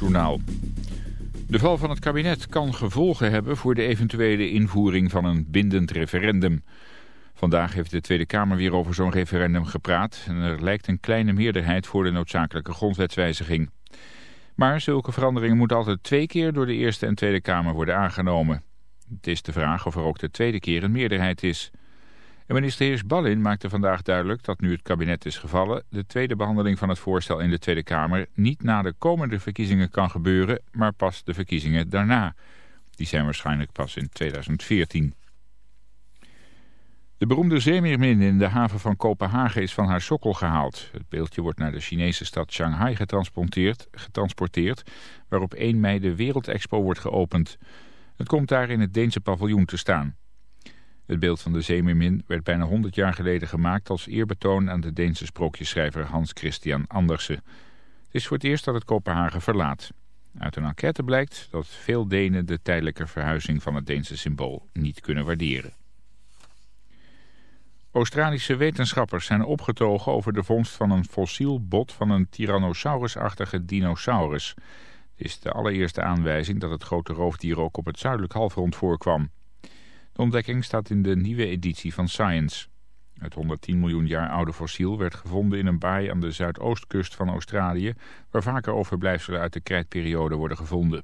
NOS-journaal. De val van het kabinet kan gevolgen hebben voor de eventuele invoering van een bindend referendum. Vandaag heeft de Tweede Kamer weer over zo'n referendum gepraat... en er lijkt een kleine meerderheid voor de noodzakelijke grondwetswijziging. Maar zulke veranderingen moeten altijd twee keer door de Eerste en Tweede Kamer worden aangenomen. Het is de vraag of er ook de tweede keer een meerderheid is... En minister Heers Ballin maakte vandaag duidelijk dat nu het kabinet is gevallen... de tweede behandeling van het voorstel in de Tweede Kamer niet na de komende verkiezingen kan gebeuren... maar pas de verkiezingen daarna. Die zijn waarschijnlijk pas in 2014. De beroemde zeemeermin in de haven van Kopenhagen is van haar sokkel gehaald. Het beeldje wordt naar de Chinese stad Shanghai getransporteerd, getransporteerd waar op 1 mei de Wereldexpo wordt geopend. Het komt daar in het Deense paviljoen te staan. Het beeld van de zeemermin werd bijna 100 jaar geleden gemaakt als eerbetoon aan de Deense sprookjesschrijver Hans Christian Andersen. Het is voor het eerst dat het Kopenhagen verlaat. Uit een enquête blijkt dat veel Denen de tijdelijke verhuizing van het Deense symbool niet kunnen waarderen. Australische wetenschappers zijn opgetogen over de vondst van een fossiel bot van een Tyrannosaurus-achtige dinosaurus. Het is de allereerste aanwijzing dat het grote roofdier ook op het zuidelijk halfrond voorkwam. De ontdekking staat in de nieuwe editie van Science. Het 110 miljoen jaar oude fossiel werd gevonden in een baai aan de zuidoostkust van Australië... waar vaker overblijfselen uit de krijtperiode worden gevonden.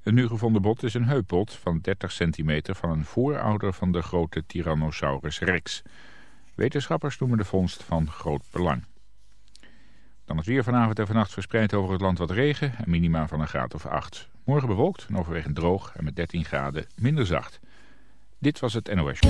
Het nu gevonden bot is een heupbot van 30 centimeter van een voorouder van de grote Tyrannosaurus rex. Wetenschappers noemen de vondst van groot belang. Dan het weer vanavond en vannacht verspreid over het land wat regen en minima van een graad of 8. Morgen bewolkt en overwegend droog en met 13 graden minder zacht. Dit was het NOS.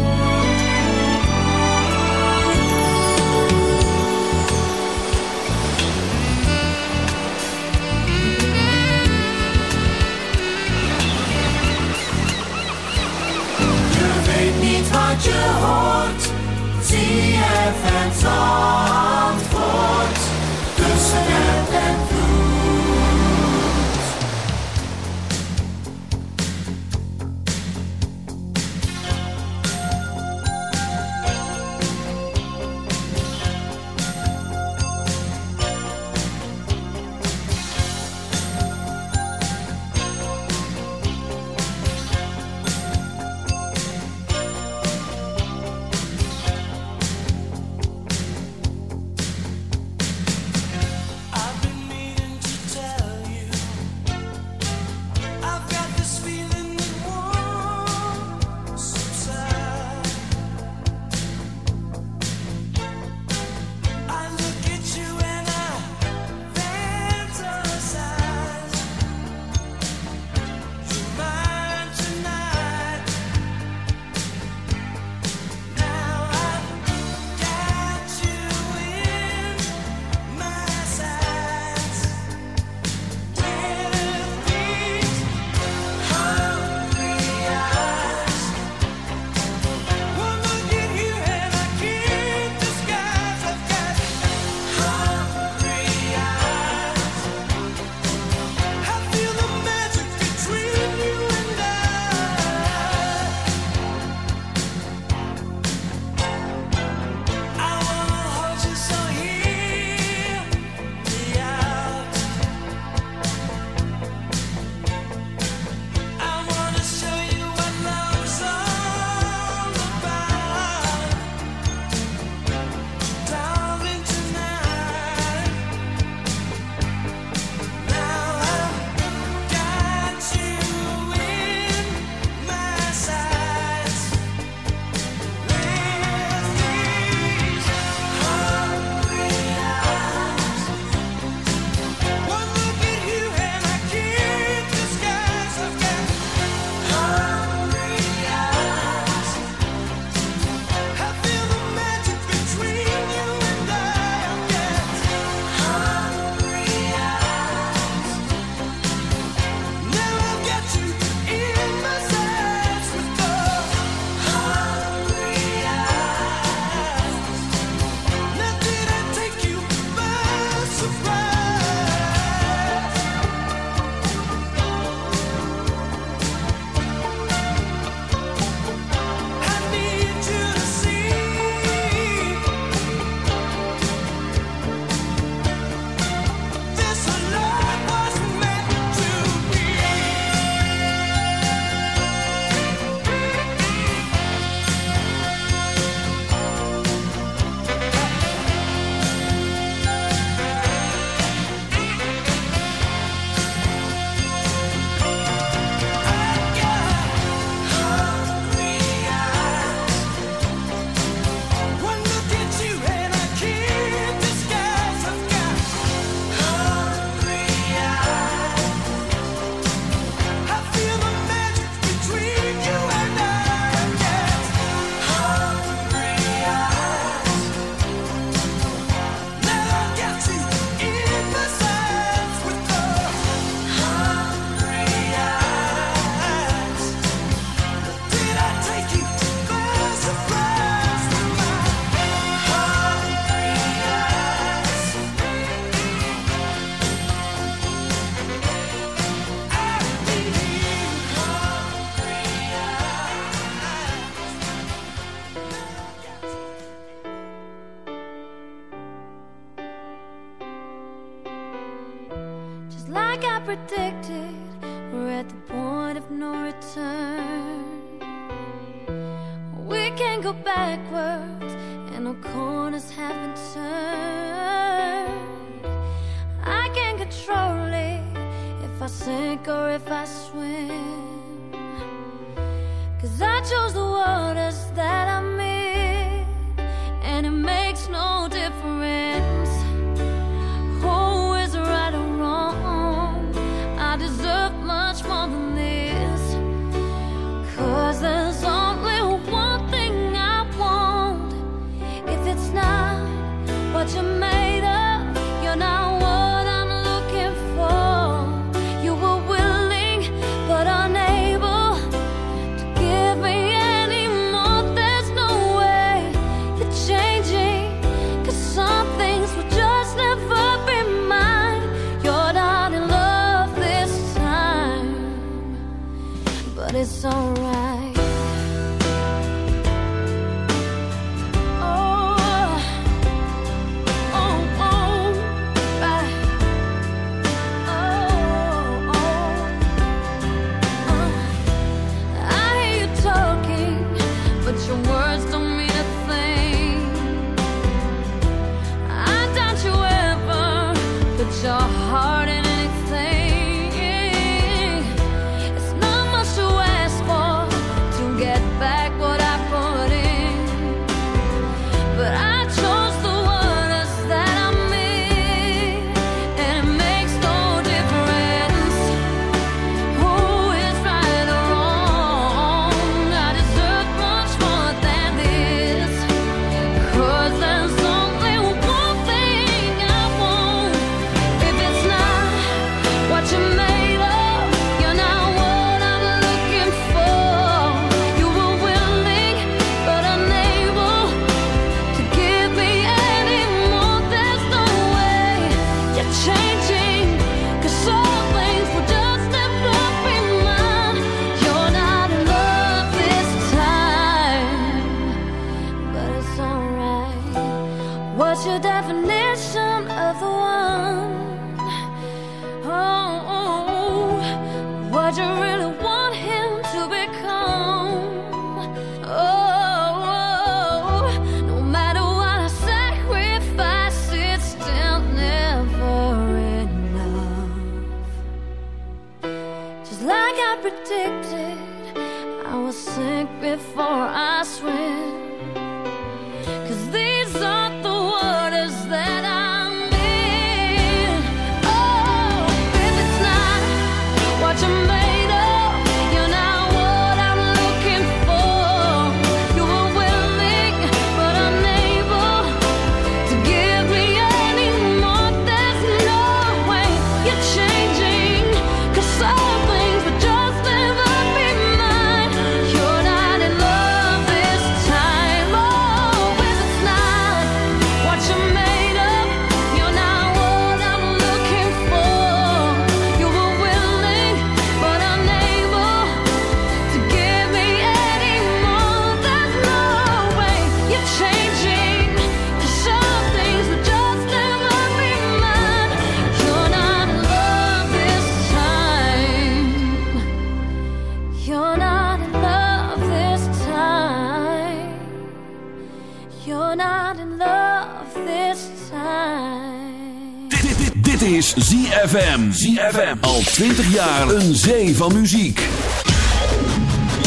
20 jaar een zee van muziek.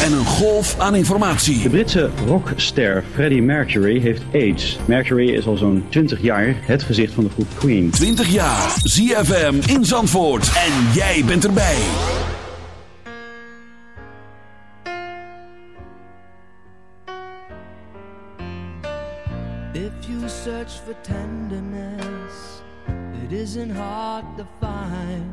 En een golf aan informatie. De Britse rockster Freddie Mercury heeft AIDS. Mercury is al zo'n 20 jaar het gezicht van de groep Queen. 20 jaar, ZFM in Zandvoort. En jij bent erbij. If you search for tenderness, it isn't hard to find.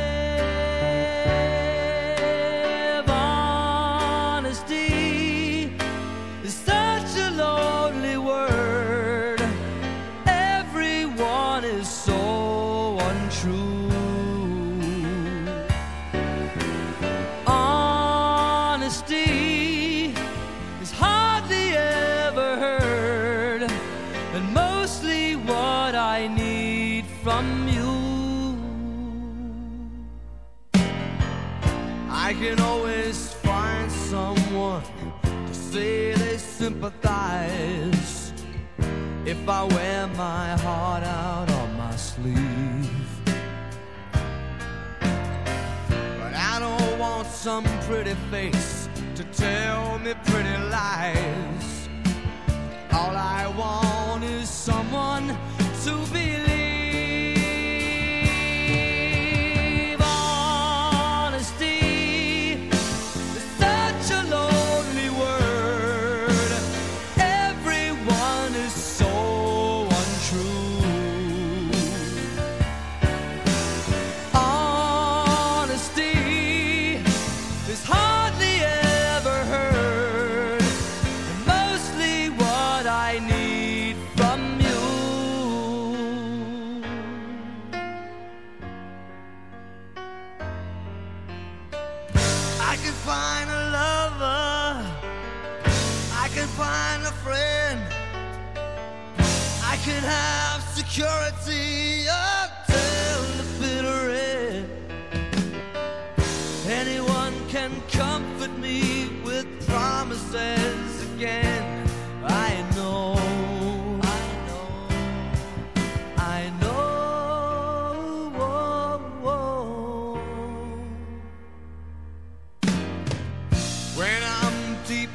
Everyone is so untrue. Honesty is hardly ever heard, and mostly what I need from you. I can always find someone to say they sympathize if I wear my heart out some pretty face to tell me pretty lies. All I want is someone to believe.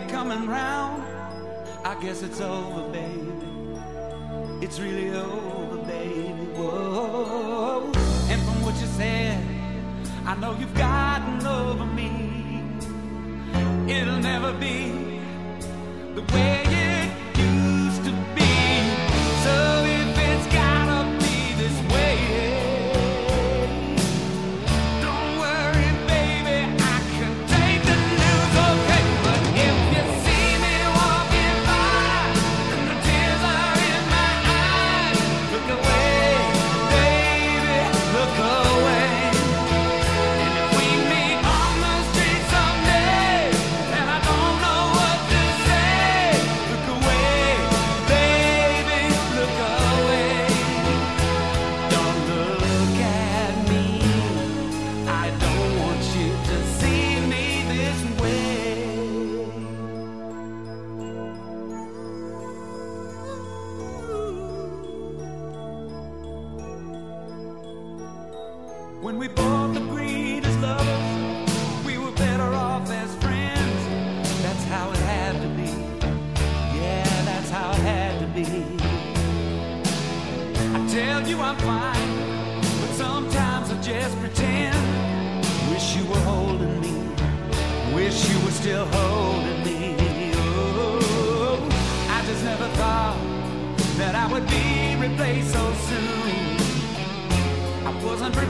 be coming round. I guess it's over, baby. It's really over, baby. Whoa. And from what you said, I know you've gotten over me. It'll never be the way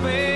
baby.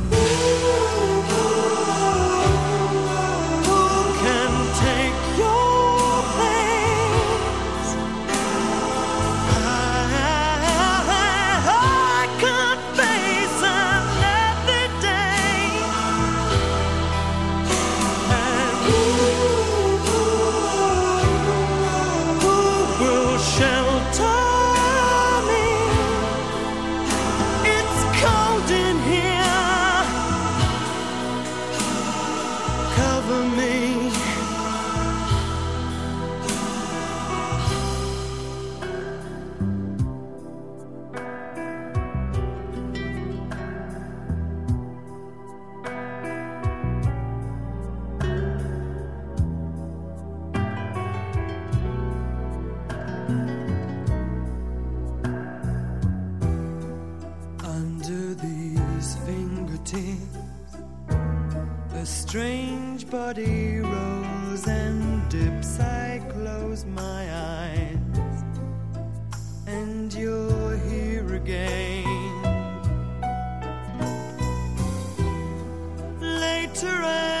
Later,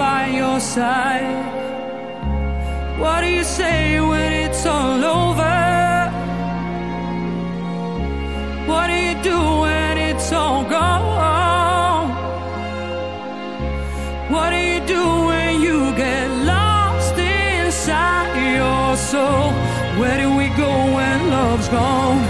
by your side. What do you say when it's all over? What do you do when it's all gone? What do you do when you get lost inside your soul? Where do we go when love's gone?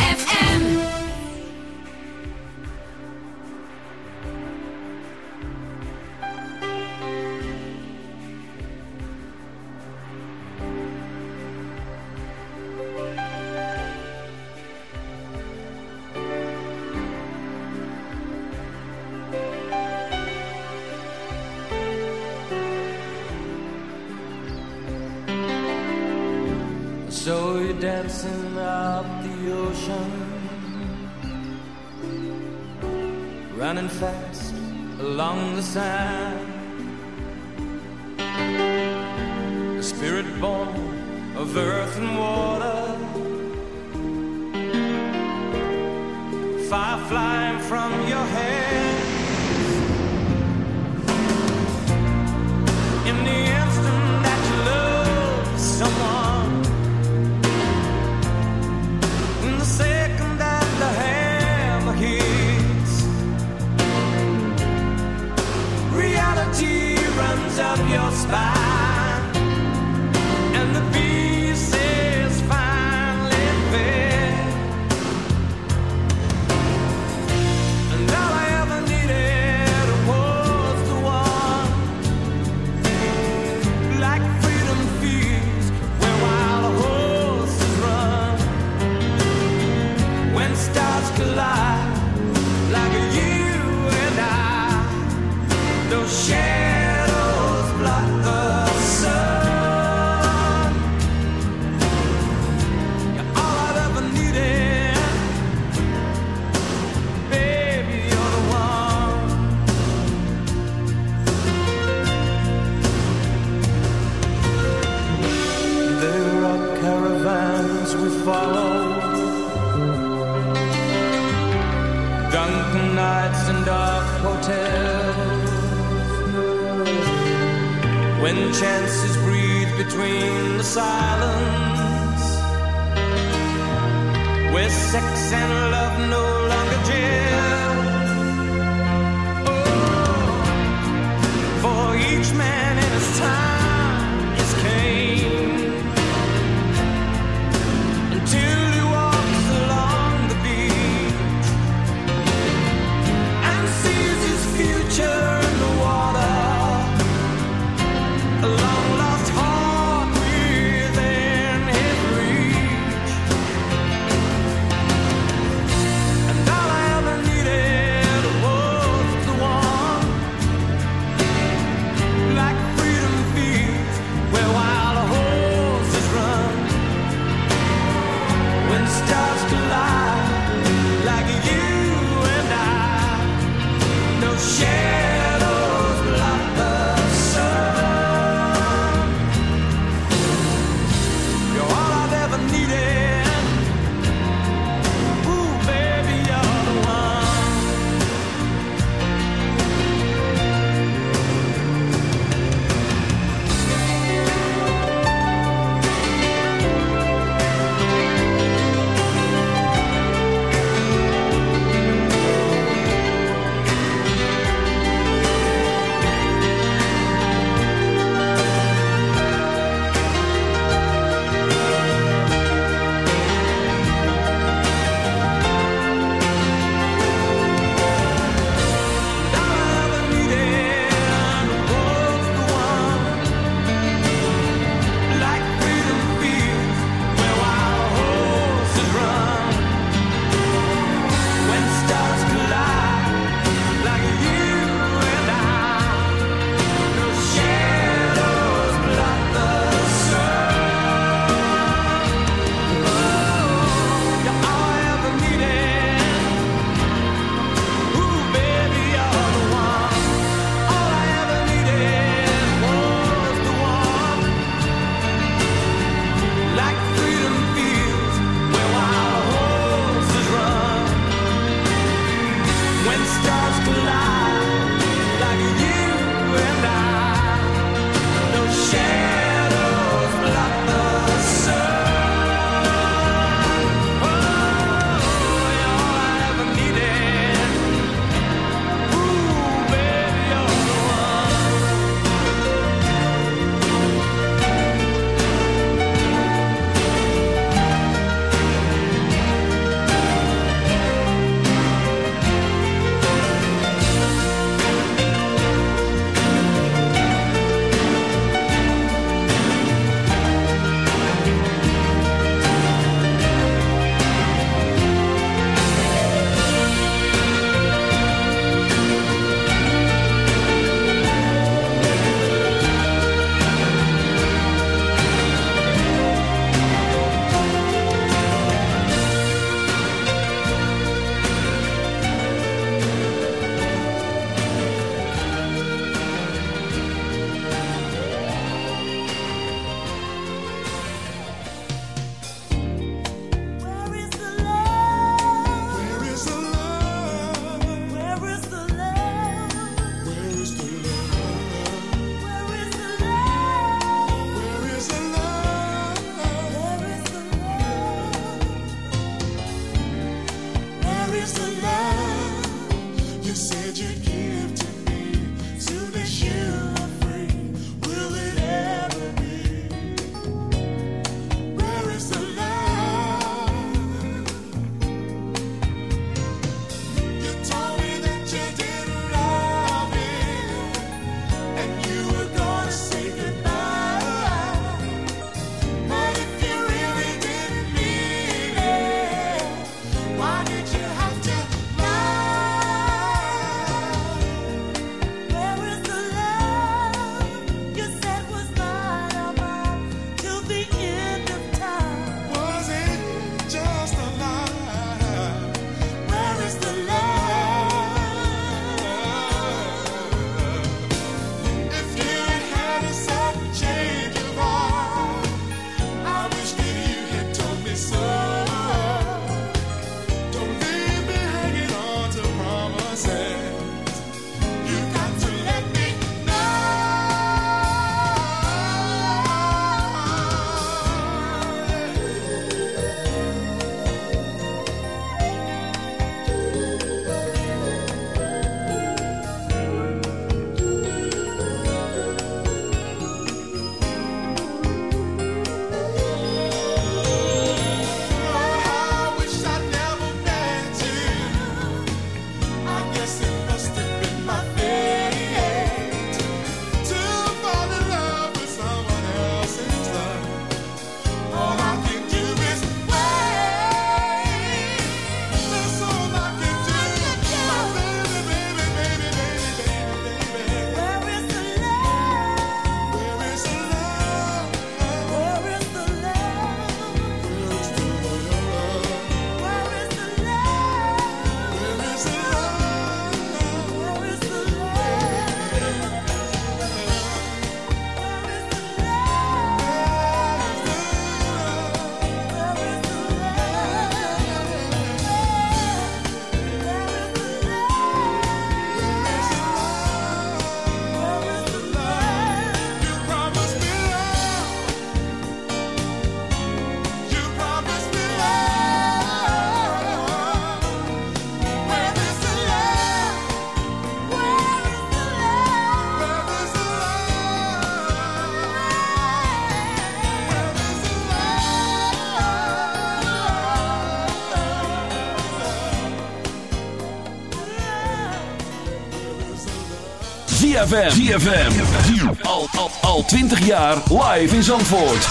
ZFM. ZFM. Al, al, al 20 jaar live in Zandvoort.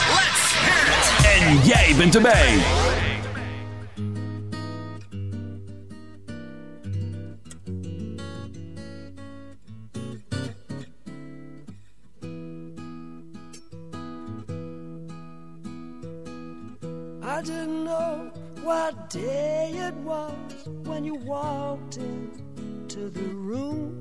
En jij bent erbij. I didn't know what day it was when you walked into the room.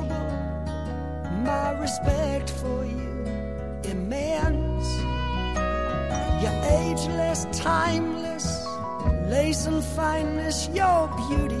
Respect for you immense. You're ageless, timeless, lace and fineness, your beauty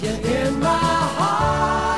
You're in my heart,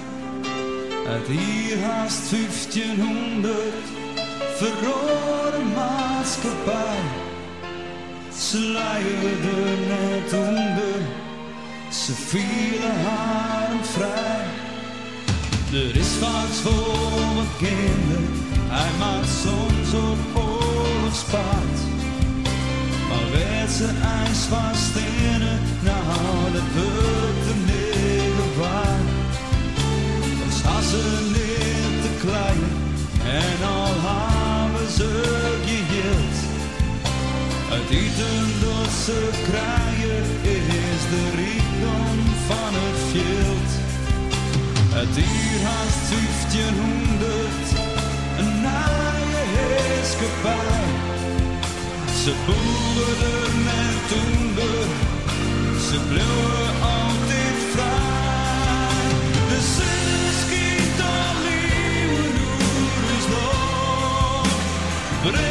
Uit hier haast 1500 verrode maatschappij. Ze leiden net onder, ze vielen haar vrij. Er is vaak voor wat kinderen, hij maakt soms op oorlogspaard. Maar werd ze ijs vast in het, nou dat wordt hem Niet te klein en al hebben ze geheeld. Het eten dat ze krijgen is de rijkdom van het veld. Het hier haast 1500, een naaie heerskepaar. Ze boeren en toender, ze bleven brengt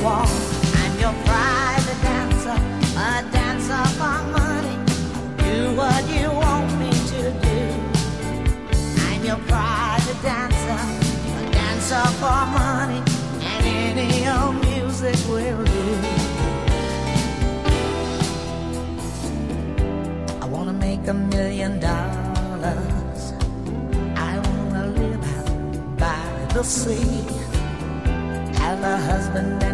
the wall. I'm your private dancer, a dancer for money. Do what you want me to do. I'm your private dancer, a dancer for money, and any old music will do. I wanna make a million dollars. I wanna live out by the sea have a husband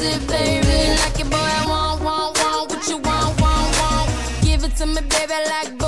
it, baby. Like it, boy, I want, want, want what you want, want, want. Give it to me, baby, like.